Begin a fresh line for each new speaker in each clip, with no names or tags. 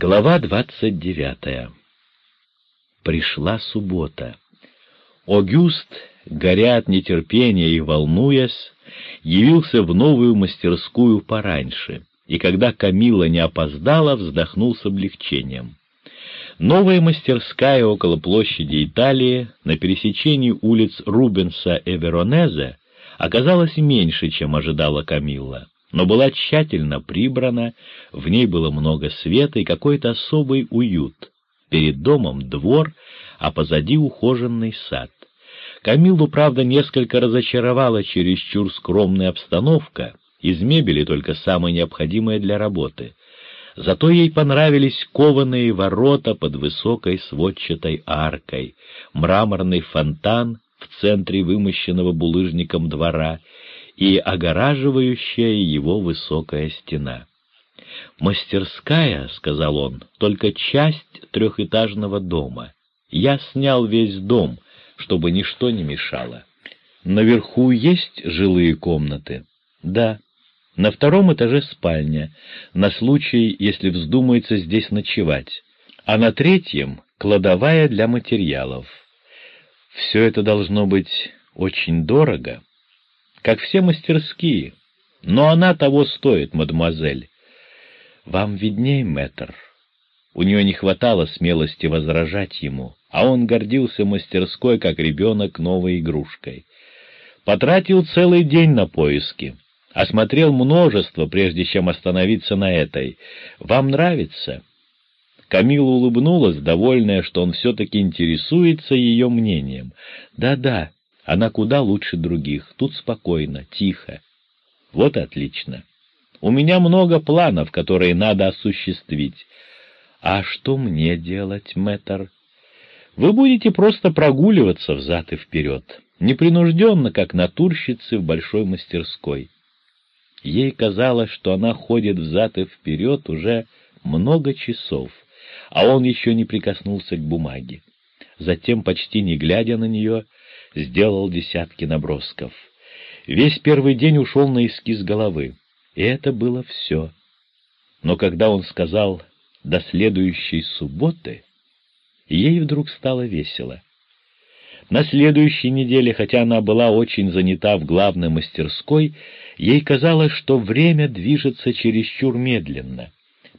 Глава двадцать девятая. Пришла суббота. Огюст, горя от нетерпения и волнуясь, явился в новую мастерскую пораньше, и когда Камила не опоздала, вздохнул с облегчением. Новая мастерская около площади Италии на пересечении улиц Рубенса и Веронезе оказалась меньше, чем ожидала Камилла но была тщательно прибрана, в ней было много света и какой-то особый уют. Перед домом двор, а позади ухоженный сад. Камилу, правда, несколько разочаровала чересчур скромная обстановка, из мебели только самое необходимое для работы. Зато ей понравились кованые ворота под высокой сводчатой аркой, мраморный фонтан в центре вымощенного булыжником двора и огораживающая его высокая стена. «Мастерская», — сказал он, — «только часть трехэтажного дома. Я снял весь дом, чтобы ничто не мешало. Наверху есть жилые комнаты?» «Да». На втором этаже спальня, на случай, если вздумается здесь ночевать, а на третьем — кладовая для материалов. Все это должно быть очень дорого как все мастерские, но она того стоит, мадемуазель. Вам видней, мэтр. У нее не хватало смелости возражать ему, а он гордился мастерской, как ребенок, новой игрушкой. Потратил целый день на поиски, осмотрел множество, прежде чем остановиться на этой. Вам нравится? Камила улыбнулась, довольная, что он все-таки интересуется ее мнением. «Да-да, она куда лучше других, тут спокойно, тихо. Вот отлично. У меня много планов, которые надо осуществить. А что мне делать, мэтр? Вы будете просто прогуливаться взад и вперед, непринужденно, как натурщицы в большой мастерской. Ей казалось, что она ходит взад и вперед уже много часов, а он еще не прикоснулся к бумаге. Затем, почти не глядя на нее, сделал десятки набросков. Весь первый день ушел на эскиз головы, и это было все. Но когда он сказал «до следующей субботы», ей вдруг стало весело. На следующей неделе, хотя она была очень занята в главной мастерской, ей казалось, что время движется чересчур медленно.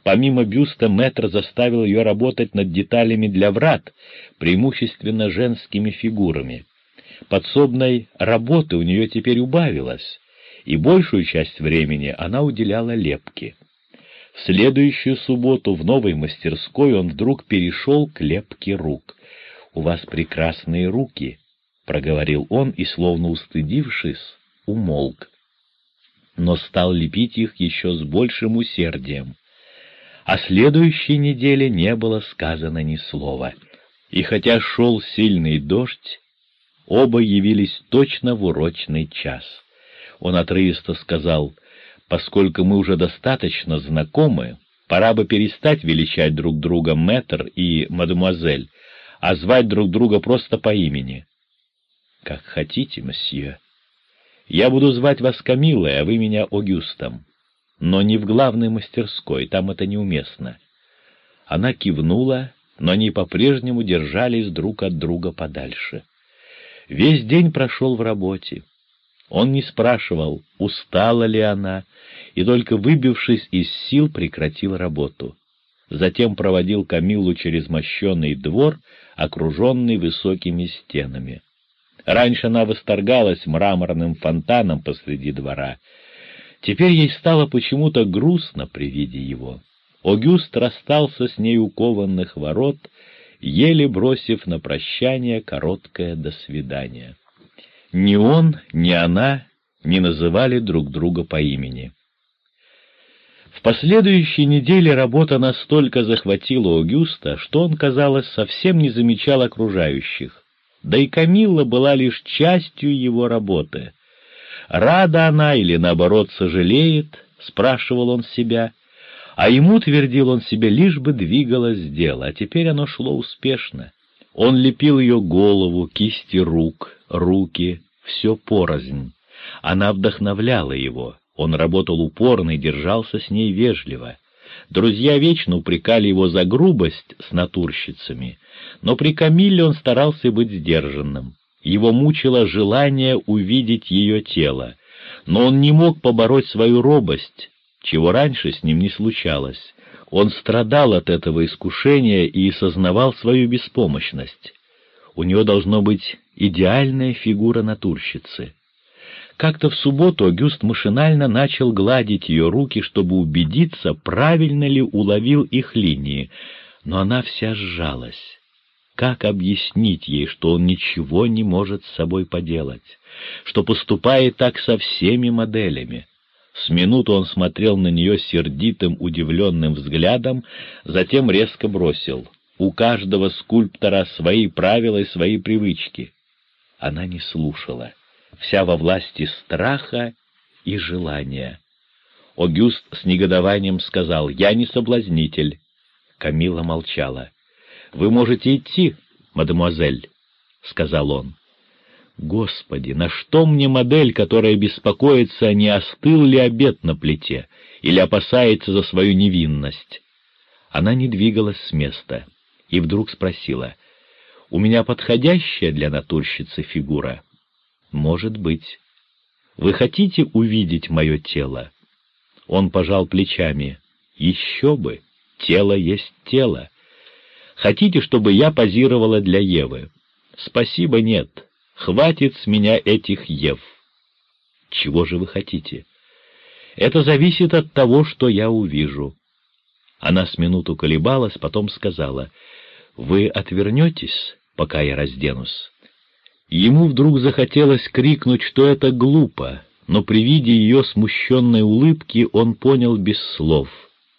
Помимо бюста мэтр заставил ее работать над деталями для врат, преимущественно женскими фигурами подсобной работы у нее теперь убавилось, и большую часть времени она уделяла лепке. В следующую субботу в новой мастерской он вдруг перешел к лепке рук. «У вас прекрасные руки», — проговорил он и, словно устыдившись, умолк. Но стал лепить их еще с большим усердием. О следующей неделе не было сказано ни слова. И хотя шел сильный дождь, Оба явились точно в урочный час. Он отрывисто сказал, «Поскольку мы уже достаточно знакомы, пора бы перестать величать друг друга мэтр и мадемуазель, а звать друг друга просто по имени». «Как хотите, месье. Я буду звать вас Камилой, а вы меня Огюстом. Но не в главной мастерской, там это неуместно». Она кивнула, но они по-прежнему держались друг от друга подальше. Весь день прошел в работе. Он не спрашивал, устала ли она, и только выбившись из сил прекратил работу. Затем проводил Камилу через мощенный двор, окруженный высокими стенами. Раньше она восторгалась мраморным фонтаном посреди двора. Теперь ей стало почему-то грустно при виде его. Огюст расстался с ней у кованных ворот еле бросив на прощание короткое «до свидания». Ни он, ни она не называли друг друга по имени. В последующей неделе работа настолько захватила Огюста, что он, казалось, совсем не замечал окружающих. Да и Камилла была лишь частью его работы. Рада она или, наоборот, сожалеет, спрашивал он себя, а ему, твердил он себе, лишь бы двигалось дело, а теперь оно шло успешно. Он лепил ее голову, кисти рук, руки, все порознь. Она вдохновляла его, он работал упорно и держался с ней вежливо. Друзья вечно упрекали его за грубость с натурщицами, но при Камилле он старался быть сдержанным. Его мучило желание увидеть ее тело, но он не мог побороть свою робость, чего раньше с ним не случалось. Он страдал от этого искушения и сознавал свою беспомощность. У него должно быть идеальная фигура натурщицы. Как-то в субботу Агюст машинально начал гладить ее руки, чтобы убедиться, правильно ли уловил их линии, но она вся сжалась. Как объяснить ей, что он ничего не может с собой поделать, что поступает так со всеми моделями? С минуту он смотрел на нее сердитым, удивленным взглядом, затем резко бросил. У каждого скульптора свои правила и свои привычки. Она не слушала, вся во власти страха и желания. Огюст с негодованием сказал «Я не соблазнитель». Камила молчала. «Вы можете идти, мадемуазель», — сказал он. Господи, на что мне модель, которая беспокоится, не остыл ли обед на плите или опасается за свою невинность? Она не двигалась с места и вдруг спросила, «У меня подходящая для натурщицы фигура?» «Может быть. Вы хотите увидеть мое тело?» Он пожал плечами. «Еще бы! Тело есть тело. Хотите, чтобы я позировала для Евы?» «Спасибо, нет. Хватит с меня этих Ев. Чего же вы хотите? Это зависит от того, что я увижу. Она с минуту колебалась, потом сказала, «Вы отвернетесь, пока я разденусь?» Ему вдруг захотелось крикнуть, что это глупо, но при виде ее смущенной улыбки он понял без слов.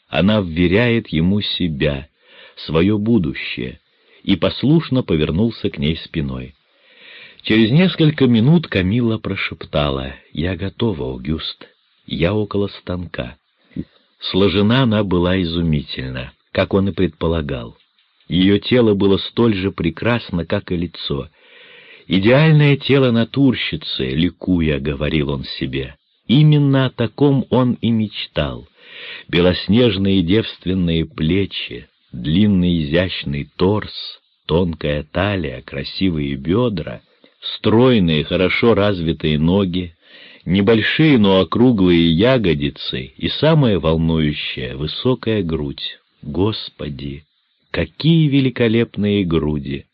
Она вверяет ему себя, свое будущее, и послушно повернулся к ней спиной. Через несколько минут Камила прошептала «Я готова, Аугюст, я около станка». Сложена она была изумительно, как он и предполагал. Ее тело было столь же прекрасно, как и лицо. «Идеальное тело натурщицы», — ликуя, — говорил он себе. Именно о таком он и мечтал. Белоснежные девственные плечи, длинный изящный торс, тонкая талия, красивые бедра — стройные, хорошо развитые ноги, небольшие, но округлые ягодицы и самое волнующее — высокая грудь. Господи, какие великолепные груди!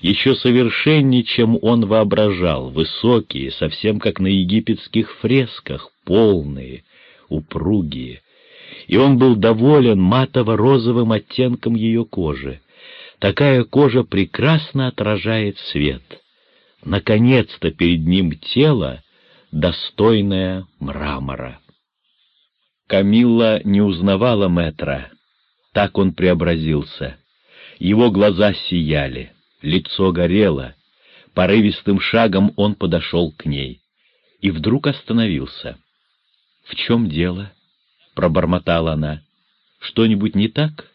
Еще совершеннее, чем он воображал, высокие, совсем как на египетских фресках, полные, упругие. И он был доволен матово-розовым оттенком ее кожи. Такая кожа прекрасно отражает свет — наконец-то перед ним тело, достойное мрамора. Камилла не узнавала Метра, так он преобразился. Его глаза сияли, лицо горело, порывистым шагом он подошел к ней и вдруг остановился. — В чем дело? — пробормотала она. — Что-нибудь не так?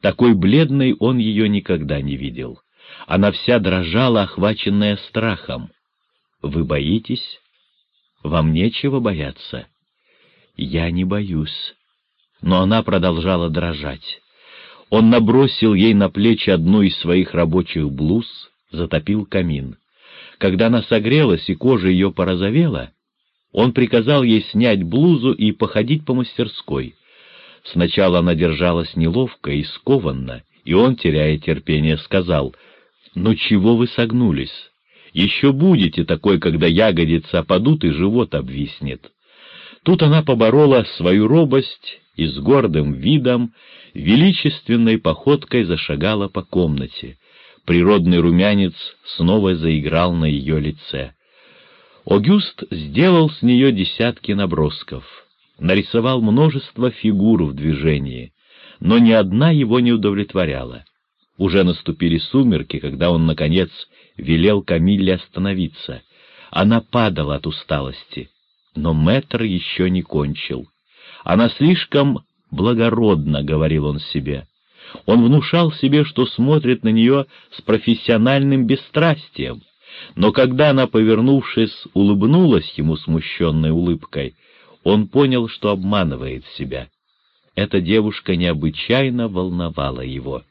Такой бледной он ее никогда не видел. Она вся дрожала, охваченная страхом. «Вы боитесь? Вам нечего бояться?» «Я не боюсь». Но она продолжала дрожать. Он набросил ей на плечи одну из своих рабочих блуз, затопил камин. Когда она согрелась и кожа ее порозовела, он приказал ей снять блузу и походить по мастерской. Сначала она держалась неловко и скованно, и он, теряя терпение, сказал — «Ну чего вы согнулись? Еще будете такой, когда ягодицы опадут и живот обвиснет». Тут она поборола свою робость и с гордым видом, величественной походкой зашагала по комнате. Природный румянец снова заиграл на ее лице. Огюст сделал с нее десятки набросков, нарисовал множество фигур в движении, но ни одна его не удовлетворяла. Уже наступили сумерки, когда он, наконец, велел Камилле остановиться. Она падала от усталости, но мэтр еще не кончил. Она слишком благородна, — говорил он себе. Он внушал себе, что смотрит на нее с профессиональным бесстрастием, но когда она, повернувшись, улыбнулась ему смущенной улыбкой, он понял, что обманывает себя. Эта девушка необычайно волновала его.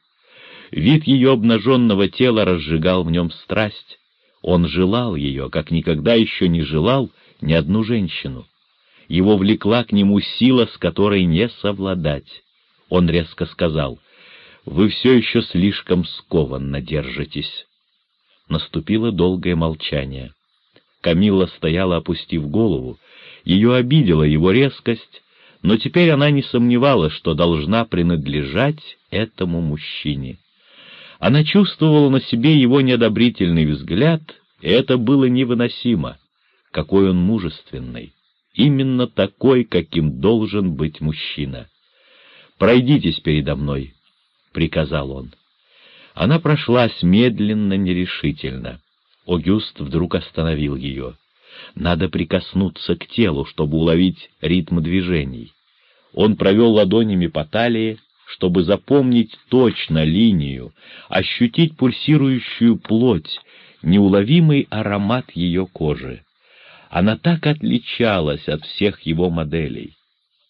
Вид ее обнаженного тела разжигал в нем страсть. Он желал ее, как никогда еще не желал ни одну женщину. Его влекла к нему сила, с которой не совладать. Он резко сказал, «Вы все еще слишком скованно держитесь». Наступило долгое молчание. Камилла стояла, опустив голову. Ее обидела его резкость, но теперь она не сомневалась, что должна принадлежать этому мужчине. Она чувствовала на себе его неодобрительный взгляд, и это было невыносимо. Какой он мужественный! Именно такой, каким должен быть мужчина. «Пройдитесь передо мной», — приказал он. Она прошлась медленно, нерешительно. Огюст вдруг остановил ее. Надо прикоснуться к телу, чтобы уловить ритм движений. Он провел ладонями по талии, чтобы запомнить точно линию, ощутить пульсирующую плоть, неуловимый аромат ее кожи. Она так отличалась от всех его моделей.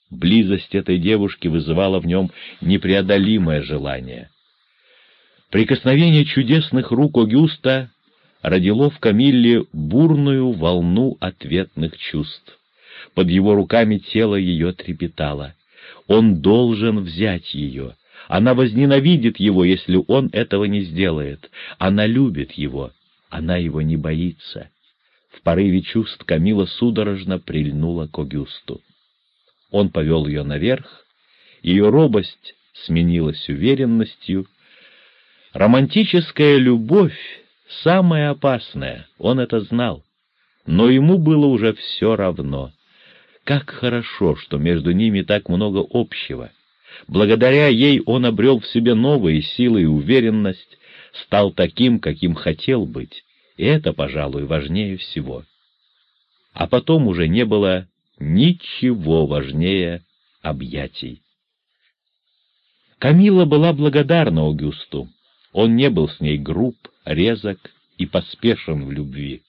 Близость этой девушки вызывала в нем непреодолимое желание. Прикосновение чудесных рук Огюста родило в Камилле бурную волну ответных чувств. Под его руками тело ее трепетало. Он должен взять ее. Она возненавидит его, если он этого не сделает. Она любит его. Она его не боится. В порыве чувств Камила судорожно прильнула к Огюсту. Он повел ее наверх, ее робость сменилась уверенностью. Романтическая любовь — самая опасная, он это знал, но ему было уже все равно. Как хорошо, что между ними так много общего. Благодаря ей он обрел в себе новые силы и уверенность, стал таким, каким хотел быть, и это, пожалуй, важнее всего. А потом уже не было ничего важнее объятий. Камила была благодарна Огюсту. Он не был с ней груб, резок и поспешен в любви.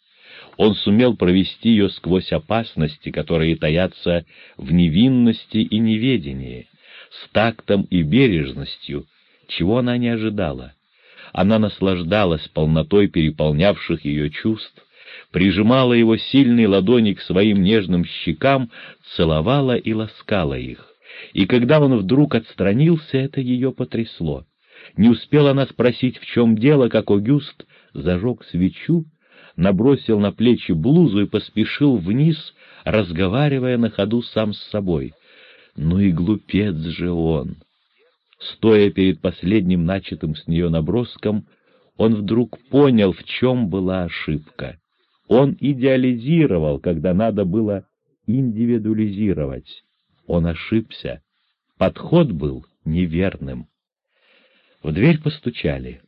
Он сумел провести ее сквозь опасности, которые таятся в невинности и неведении, с тактом и бережностью, чего она не ожидала. Она наслаждалась полнотой переполнявших ее чувств, прижимала его сильные ладони к своим нежным щекам, целовала и ласкала их. И когда он вдруг отстранился, это ее потрясло. Не успела она спросить, в чем дело, как Огюст зажег свечу, набросил на плечи блузу и поспешил вниз, разговаривая на ходу сам с собой. Ну и глупец же он! Стоя перед последним начатым с нее наброском, он вдруг понял, в чем была ошибка. Он идеализировал, когда надо было индивидуализировать. Он ошибся. Подход был неверным. В дверь постучали.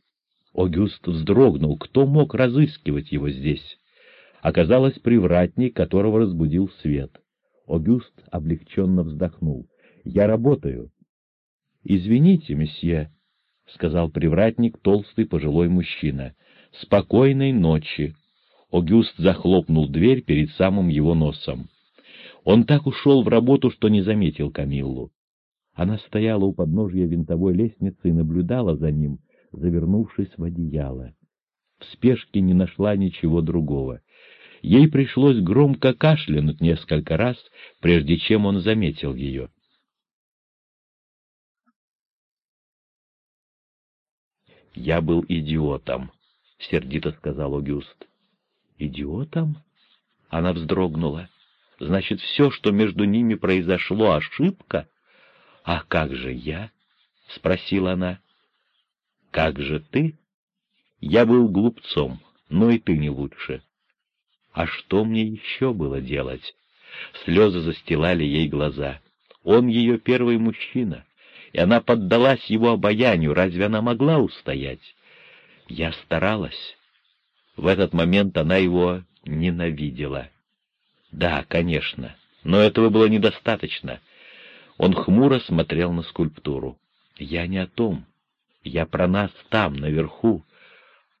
Огюст вздрогнул. Кто мог разыскивать его здесь? Оказалось, привратник, которого разбудил свет. Огюст облегченно вздохнул. «Я работаю». «Извините, месье», — сказал привратник, толстый пожилой мужчина. «Спокойной ночи». Огюст захлопнул дверь перед самым его носом. Он так ушел в работу, что не заметил Камиллу. Она стояла у подножья винтовой лестницы и наблюдала за ним, завернувшись в одеяло. В спешке не нашла ничего другого. Ей пришлось громко кашлянуть несколько раз, прежде чем он заметил ее. «Я был идиотом», — сердито сказал Огюст. «Идиотом?» Она вздрогнула. «Значит, все, что между ними произошло, ошибка?» «А как же я?» — спросила она. «Как же ты?» «Я был глупцом, но и ты не лучше». «А что мне еще было делать?» Слезы застилали ей глаза. Он ее первый мужчина, и она поддалась его обаянию. Разве она могла устоять? Я старалась. В этот момент она его ненавидела. Да, конечно, но этого было недостаточно. Он хмуро смотрел на скульптуру. «Я не о том. Я про нас там, наверху».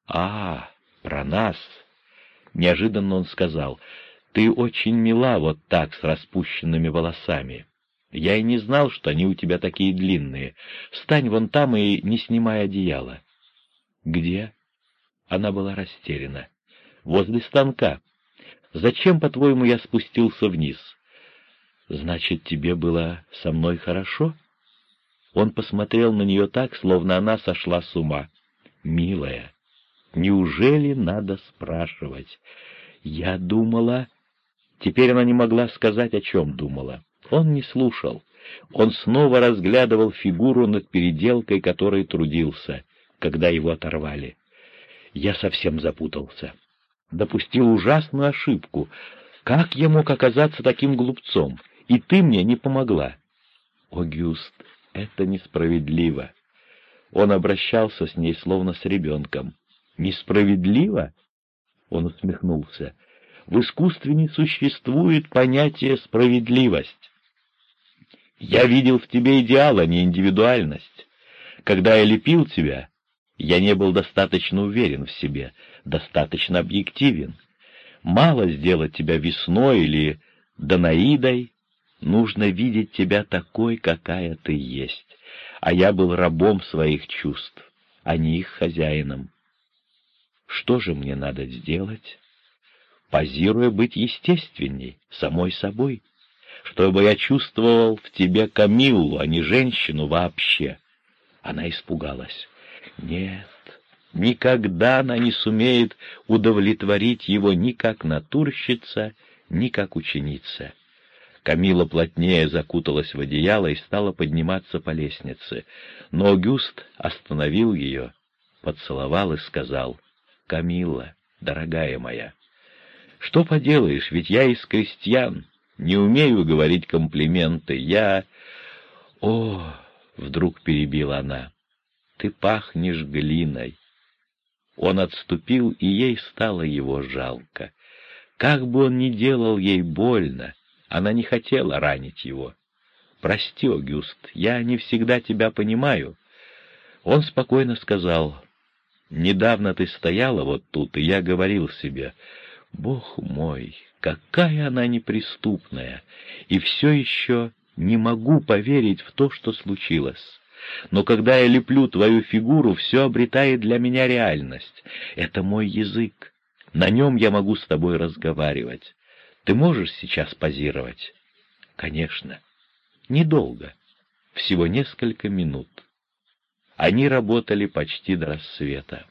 «А, про нас!» Неожиданно он сказал, «Ты очень мила вот так, с распущенными волосами. Я и не знал, что они у тебя такие длинные. Стань вон там и не снимай одеяло. Где? Она была растеряна. Возле станка. Зачем, по-твоему, я спустился вниз? Значит, тебе было со мной хорошо? Он посмотрел на нее так, словно она сошла с ума. Милая, неужели надо спрашивать? Я думала... Теперь она не могла сказать, о чем думала. Он не слушал. Он снова разглядывал фигуру над переделкой, которой трудился, когда его оторвали. Я совсем запутался. Допустил ужасную ошибку. Как я мог оказаться таким глупцом? И ты мне не помогла. О, Гюст, это несправедливо. Он обращался с ней словно с ребенком. Несправедливо? Он усмехнулся. В искусстве не существует понятия «справедливость». Я видел в тебе идеал, а не индивидуальность. Когда я лепил тебя, я не был достаточно уверен в себе, достаточно объективен. Мало сделать тебя весной или Данаидой, нужно видеть тебя такой, какая ты есть. А я был рабом своих чувств, а не их хозяином. Что же мне надо сделать? Позируя быть естественней, самой собой чтобы я чувствовал в тебе Камиллу, а не женщину вообще. Она испугалась. Нет, никогда она не сумеет удовлетворить его ни как натурщица, ни как ученица. Камила плотнее закуталась в одеяло и стала подниматься по лестнице, но Огюст остановил ее, поцеловал и сказал, «Камила, дорогая моя, что поделаешь, ведь я из крестьян, не умею говорить комплименты. Я... О, вдруг перебила она, ты пахнешь глиной. Он отступил, и ей стало его жалко. Как бы он ни делал ей больно, она не хотела ранить его. «Прости, Огюст, я не всегда тебя понимаю». Он спокойно сказал, «Недавно ты стояла вот тут, и я говорил себе, Бог мой, какая она неприступная, и все еще не могу поверить в то, что случилось. Но когда я леплю твою фигуру, все обретает для меня реальность. Это мой язык. На нем я могу с тобой разговаривать. Ты можешь сейчас позировать? Конечно. Недолго. Всего несколько минут. Они работали почти до рассвета.